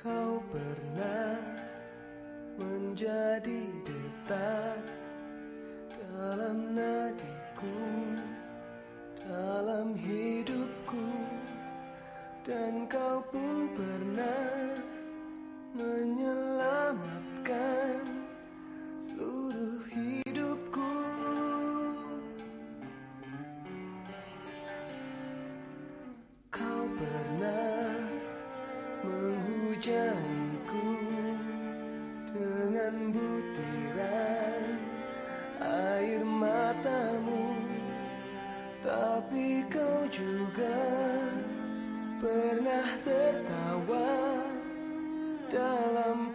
Kau pernah menjadi detak dalam nadiku, dalam hidupku, dan kau pun pernah tapi kau juga pernah tertawa dalam